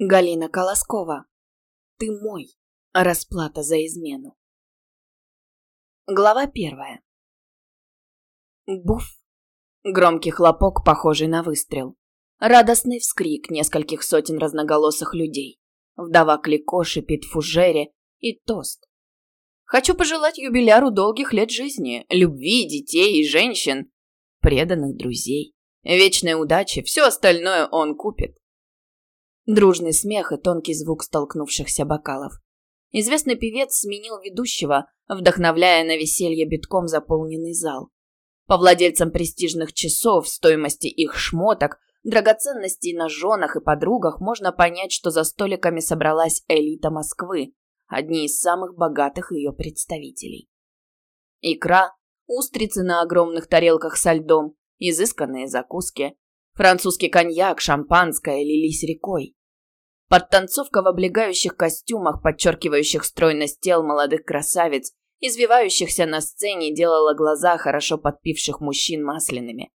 Галина Колоскова. Ты мой. Расплата за измену. Глава первая. Буф. Громкий хлопок, похожий на выстрел. Радостный вскрик нескольких сотен разноголосых людей. Вдова Клико шипит фужере и тост. Хочу пожелать юбиляру долгих лет жизни, любви, детей и женщин, преданных друзей, вечной удачи, все остальное он купит. Дружный смех и тонкий звук столкнувшихся бокалов. Известный певец сменил ведущего, вдохновляя на веселье битком заполненный зал. По владельцам престижных часов, стоимости их шмоток, драгоценностей на женах и подругах можно понять, что за столиками собралась элита Москвы, одни из самых богатых ее представителей. Икра, устрицы на огромных тарелках со льдом, изысканные закуски, французский коньяк, шампанское лились рекой. Подтанцовка в облегающих костюмах, подчеркивающих стройность тел молодых красавиц, извивающихся на сцене, делала глаза хорошо подпивших мужчин масляными.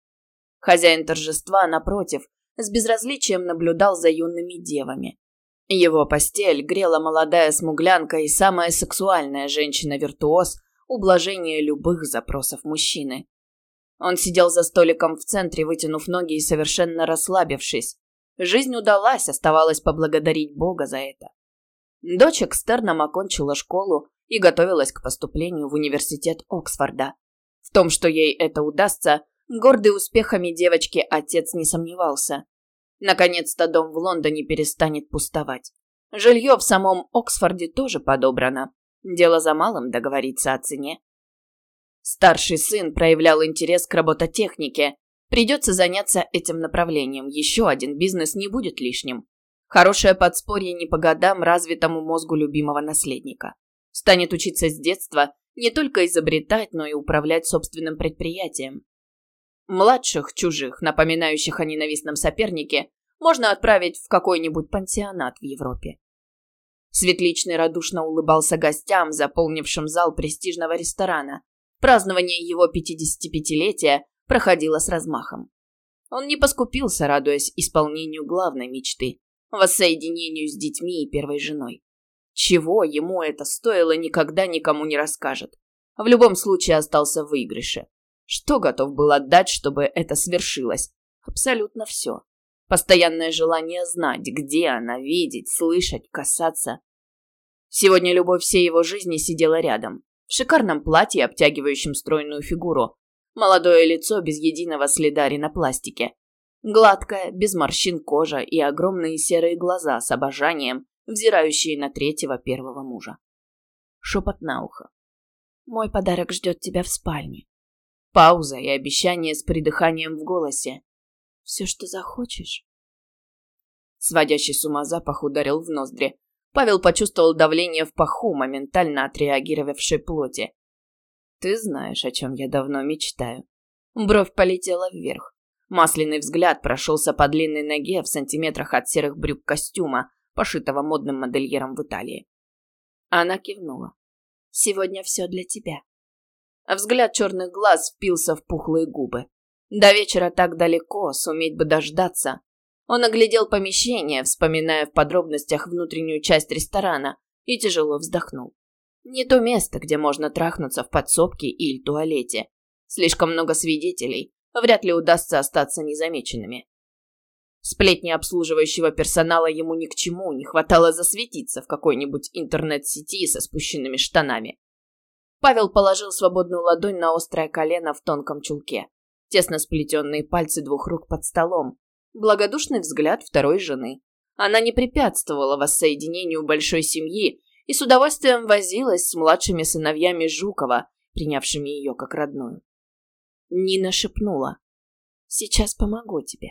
Хозяин торжества, напротив, с безразличием наблюдал за юными девами. Его постель грела молодая смуглянка и самая сексуальная женщина-виртуоз, ублажение любых запросов мужчины. Он сидел за столиком в центре, вытянув ноги и совершенно расслабившись. Жизнь удалась, оставалось поблагодарить Бога за это. Дочь экстерном окончила школу и готовилась к поступлению в университет Оксфорда. В том, что ей это удастся, гордый успехами девочки отец не сомневался. Наконец-то дом в Лондоне перестанет пустовать. Жилье в самом Оксфорде тоже подобрано. Дело за малым договориться о цене. Старший сын проявлял интерес к робототехнике Придется заняться этим направлением. Еще один бизнес не будет лишним. Хорошее подспорье не по годам развитому мозгу любимого наследника. Станет учиться с детства не только изобретать, но и управлять собственным предприятием. Младших, чужих, напоминающих о ненавистном сопернике, можно отправить в какой-нибудь пансионат в Европе. Светличный радушно улыбался гостям, заполнившим зал престижного ресторана. Празднование его 55-летия проходила с размахом. Он не поскупился, радуясь исполнению главной мечты – воссоединению с детьми и первой женой. Чего ему это стоило, никогда никому не расскажет. В любом случае остался в выигрыше. Что готов был отдать, чтобы это свершилось? Абсолютно все. Постоянное желание знать, где она, видеть, слышать, касаться. Сегодня любовь всей его жизни сидела рядом. В шикарном платье, обтягивающем стройную фигуру, Молодое лицо без единого следа ринопластики. Гладкая, без морщин кожа и огромные серые глаза с обожанием, взирающие на третьего первого мужа. Шепот на ухо. «Мой подарок ждет тебя в спальне». Пауза и обещание с придыханием в голосе. «Все, что захочешь». Сводящий с ума запах ударил в ноздри. Павел почувствовал давление в паху, моментально отреагировавшей плоти. Ты знаешь, о чем я давно мечтаю. Бровь полетела вверх. Масляный взгляд прошелся по длинной ноге в сантиметрах от серых брюк костюма, пошитого модным модельером в Италии. Она кивнула. «Сегодня все для тебя». Взгляд черных глаз впился в пухлые губы. До вечера так далеко, суметь бы дождаться. Он оглядел помещение, вспоминая в подробностях внутреннюю часть ресторана, и тяжело вздохнул. Не то место, где можно трахнуться в подсобке или туалете. Слишком много свидетелей, вряд ли удастся остаться незамеченными. Сплетни обслуживающего персонала ему ни к чему, не хватало засветиться в какой-нибудь интернет-сети со спущенными штанами. Павел положил свободную ладонь на острое колено в тонком чулке. Тесно сплетенные пальцы двух рук под столом. Благодушный взгляд второй жены. Она не препятствовала воссоединению большой семьи и с удовольствием возилась с младшими сыновьями Жукова, принявшими ее как родную. Нина шепнула. «Сейчас помогу тебе».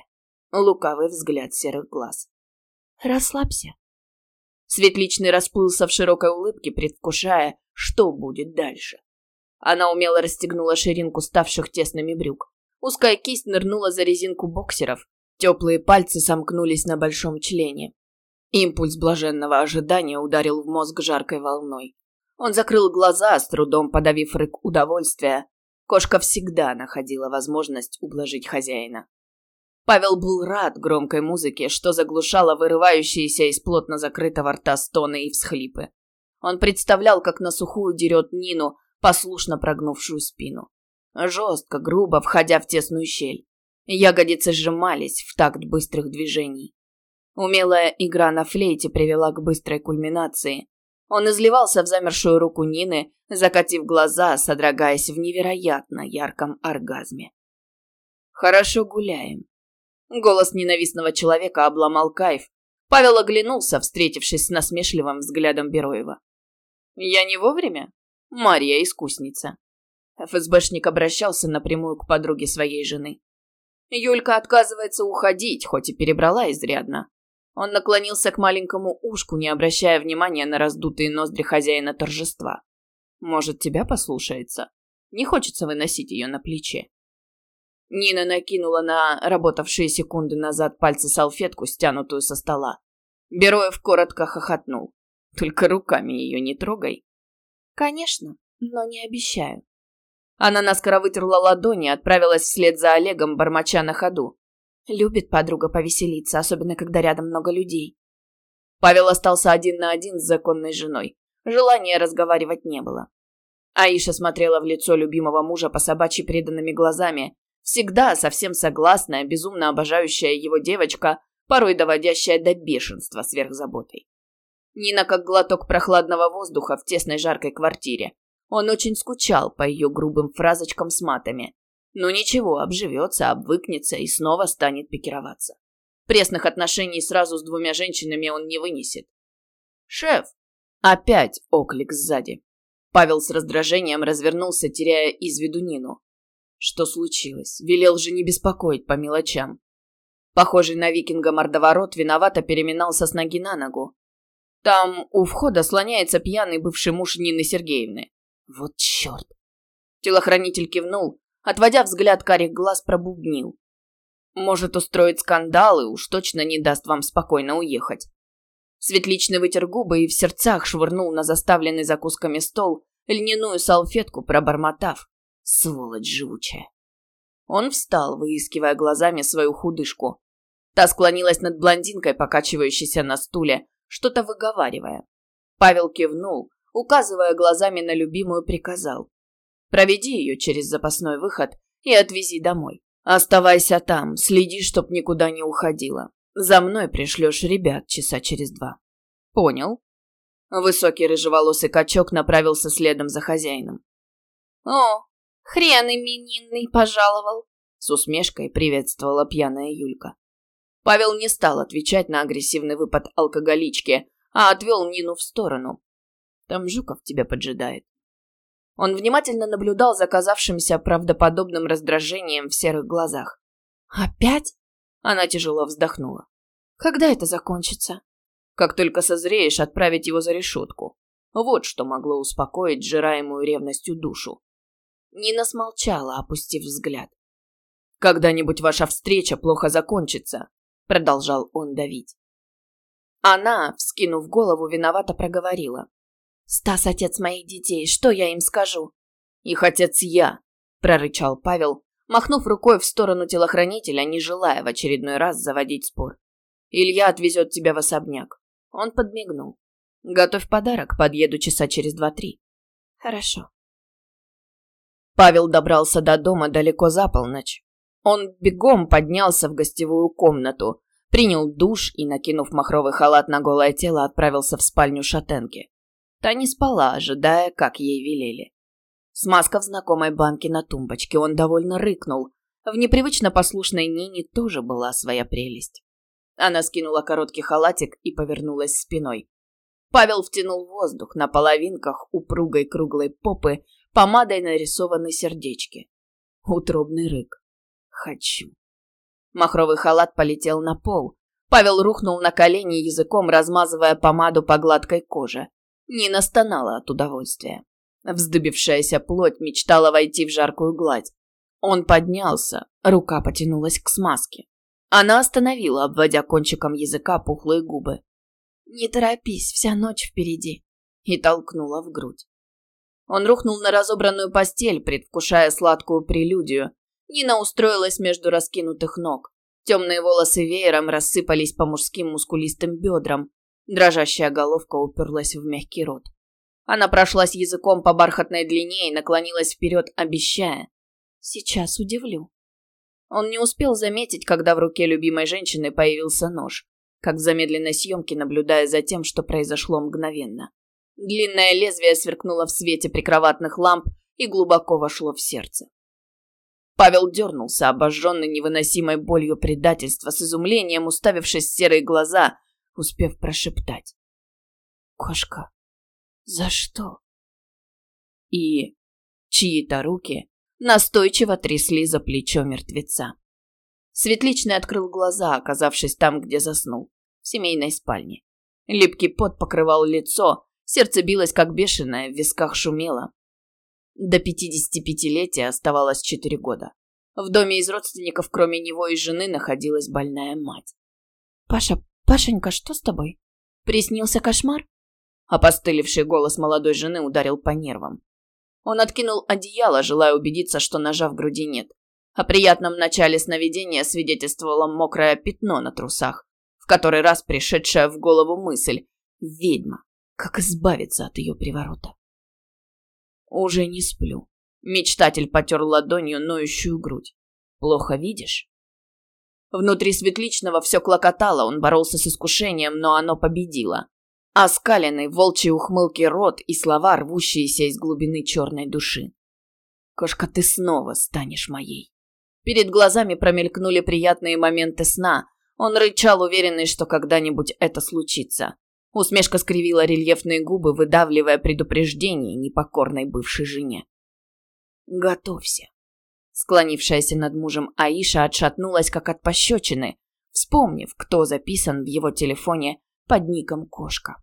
Лукавый взгляд серых глаз. «Расслабься». Светличный расплылся в широкой улыбке, предвкушая, что будет дальше. Она умело расстегнула ширинку ставших тесными брюк. Узкая кисть нырнула за резинку боксеров. Теплые пальцы сомкнулись на большом члене. Импульс блаженного ожидания ударил в мозг жаркой волной. Он закрыл глаза, с трудом подавив рык удовольствия. Кошка всегда находила возможность ублажить хозяина. Павел был рад громкой музыке, что заглушало вырывающиеся из плотно закрытого рта стоны и всхлипы. Он представлял, как на сухую дерет Нину, послушно прогнувшую спину. Жестко, грубо, входя в тесную щель. Ягодицы сжимались в такт быстрых движений. Умелая игра на флейте привела к быстрой кульминации. Он изливался в замершую руку Нины, закатив глаза, содрогаясь в невероятно ярком оргазме. «Хорошо гуляем». Голос ненавистного человека обломал кайф. Павел оглянулся, встретившись с насмешливым взглядом Бероева. «Я не вовремя?» «Марья искусница». ФСБшник обращался напрямую к подруге своей жены. Юлька отказывается уходить, хоть и перебрала изрядно. Он наклонился к маленькому ушку, не обращая внимания на раздутые ноздри хозяина торжества. Может, тебя послушается? Не хочется выносить ее на плече. Нина накинула на работавшие секунды назад пальцы салфетку, стянутую со стола. Бероев коротко хохотнул. Только руками ее не трогай. Конечно, но не обещаю. Она наскоро вытерла ладони и отправилась вслед за Олегом, бормоча на ходу. Любит подруга повеселиться, особенно когда рядом много людей. Павел остался один на один с законной женой. Желания разговаривать не было. Аиша смотрела в лицо любимого мужа по собачьи преданными глазами. Всегда совсем согласная, безумно обожающая его девочка, порой доводящая до бешенства сверхзаботой. Нина как глоток прохладного воздуха в тесной жаркой квартире. Он очень скучал по ее грубым фразочкам с матами. Но ничего, обживется, обвыкнется и снова станет пикироваться. Пресных отношений сразу с двумя женщинами он не вынесет. «Шеф!» Опять оклик сзади. Павел с раздражением развернулся, теряя из виду Нину. Что случилось? Велел же не беспокоить по мелочам. Похожий на викинга мордоворот виновато переминался с ноги на ногу. Там у входа слоняется пьяный бывший муж Нины Сергеевны. Вот черт. Телохранитель кивнул, отводя взгляд карих глаз, пробубнил. Может устроить скандал и уж точно не даст вам спокойно уехать. Светличный вытер губы и в сердцах швырнул на заставленный закусками стол льняную салфетку, пробормотав. Сволочь живучая. Он встал, выискивая глазами свою худышку. Та склонилась над блондинкой, покачивающейся на стуле, что-то выговаривая. Павел кивнул, указывая глазами на любимую, приказал. «Проведи ее через запасной выход и отвези домой. Оставайся там, следи, чтоб никуда не уходила. За мной пришлешь ребят часа через два». «Понял». Высокий рыжеволосый качок направился следом за хозяином. «О, хрен именинный пожаловал!» С усмешкой приветствовала пьяная Юлька. Павел не стал отвечать на агрессивный выпад алкоголички, а отвел Нину в сторону, там Жуков тебя поджидает. Он внимательно наблюдал за казавшимся правдоподобным раздражением в серых глазах. «Опять?» Она тяжело вздохнула. «Когда это закончится?» «Как только созреешь, отправить его за решетку. Вот что могло успокоить жираемую ревностью душу». Нина смолчала, опустив взгляд. «Когда-нибудь ваша встреча плохо закончится», — продолжал он давить. Она, вскинув голову, виновато проговорила. «Стас отец моих детей, что я им скажу?» «Их отец я», – прорычал Павел, махнув рукой в сторону телохранителя, не желая в очередной раз заводить спор. «Илья отвезет тебя в особняк». Он подмигнул. «Готовь подарок, подъеду часа через два-три». «Хорошо». Павел добрался до дома далеко за полночь. Он бегом поднялся в гостевую комнату, принял душ и, накинув махровый халат на голое тело, отправился в спальню шатенки. Та не спала, ожидая, как ей велели. Смазка в знакомой банке на тумбочке, он довольно рыкнул. В непривычно послушной Нине тоже была своя прелесть. Она скинула короткий халатик и повернулась спиной. Павел втянул воздух на половинках упругой круглой попы, помадой нарисованы сердечки. Утробный рык. Хочу. Махровый халат полетел на пол. Павел рухнул на колени языком, размазывая помаду по гладкой коже. Нина стонала от удовольствия. Вздыбившаяся плоть мечтала войти в жаркую гладь. Он поднялся, рука потянулась к смазке. Она остановила, обводя кончиком языка пухлые губы. «Не торопись, вся ночь впереди», и толкнула в грудь. Он рухнул на разобранную постель, предвкушая сладкую прелюдию. Нина устроилась между раскинутых ног. Темные волосы веером рассыпались по мужским мускулистым бедрам. Дрожащая головка уперлась в мягкий рот. Она прошлась языком по бархатной длине и наклонилась вперед, обещая. «Сейчас удивлю». Он не успел заметить, когда в руке любимой женщины появился нож, как в замедленной съемке, наблюдая за тем, что произошло мгновенно. Длинное лезвие сверкнуло в свете прикроватных ламп и глубоко вошло в сердце. Павел дернулся, обожженный невыносимой болью предательства, с изумлением уставившись в серые глаза, успев прошептать. «Кошка, за что?» И чьи-то руки настойчиво трясли за плечо мертвеца. Светличный открыл глаза, оказавшись там, где заснул, в семейной спальне. Липкий пот покрывал лицо, сердце билось как бешеное, в висках шумело. До 55-летия оставалось 4 года. В доме из родственников, кроме него и жены, находилась больная мать. «Паша, Пашенька, что с тобой? Приснился кошмар?» Опостылевший голос молодой жены ударил по нервам. Он откинул одеяло, желая убедиться, что ножа в груди нет. О приятном начале сновидения свидетельствовало мокрое пятно на трусах, в который раз пришедшая в голову мысль «Ведьма! Как избавиться от ее приворота?» «Уже не сплю». Мечтатель потер ладонью ноющую грудь. «Плохо видишь?» Внутри Светличного все клокотало, он боролся с искушением, но оно победило. Оскаленный волчий ухмылки рот и слова, рвущиеся из глубины черной души. «Кошка, ты снова станешь моей». Перед глазами промелькнули приятные моменты сна. Он рычал, уверенный, что когда-нибудь это случится. Усмешка скривила рельефные губы, выдавливая предупреждение непокорной бывшей жене. «Готовься». Склонившаяся над мужем Аиша отшатнулась, как от пощечины, вспомнив, кто записан в его телефоне под ником «Кошка».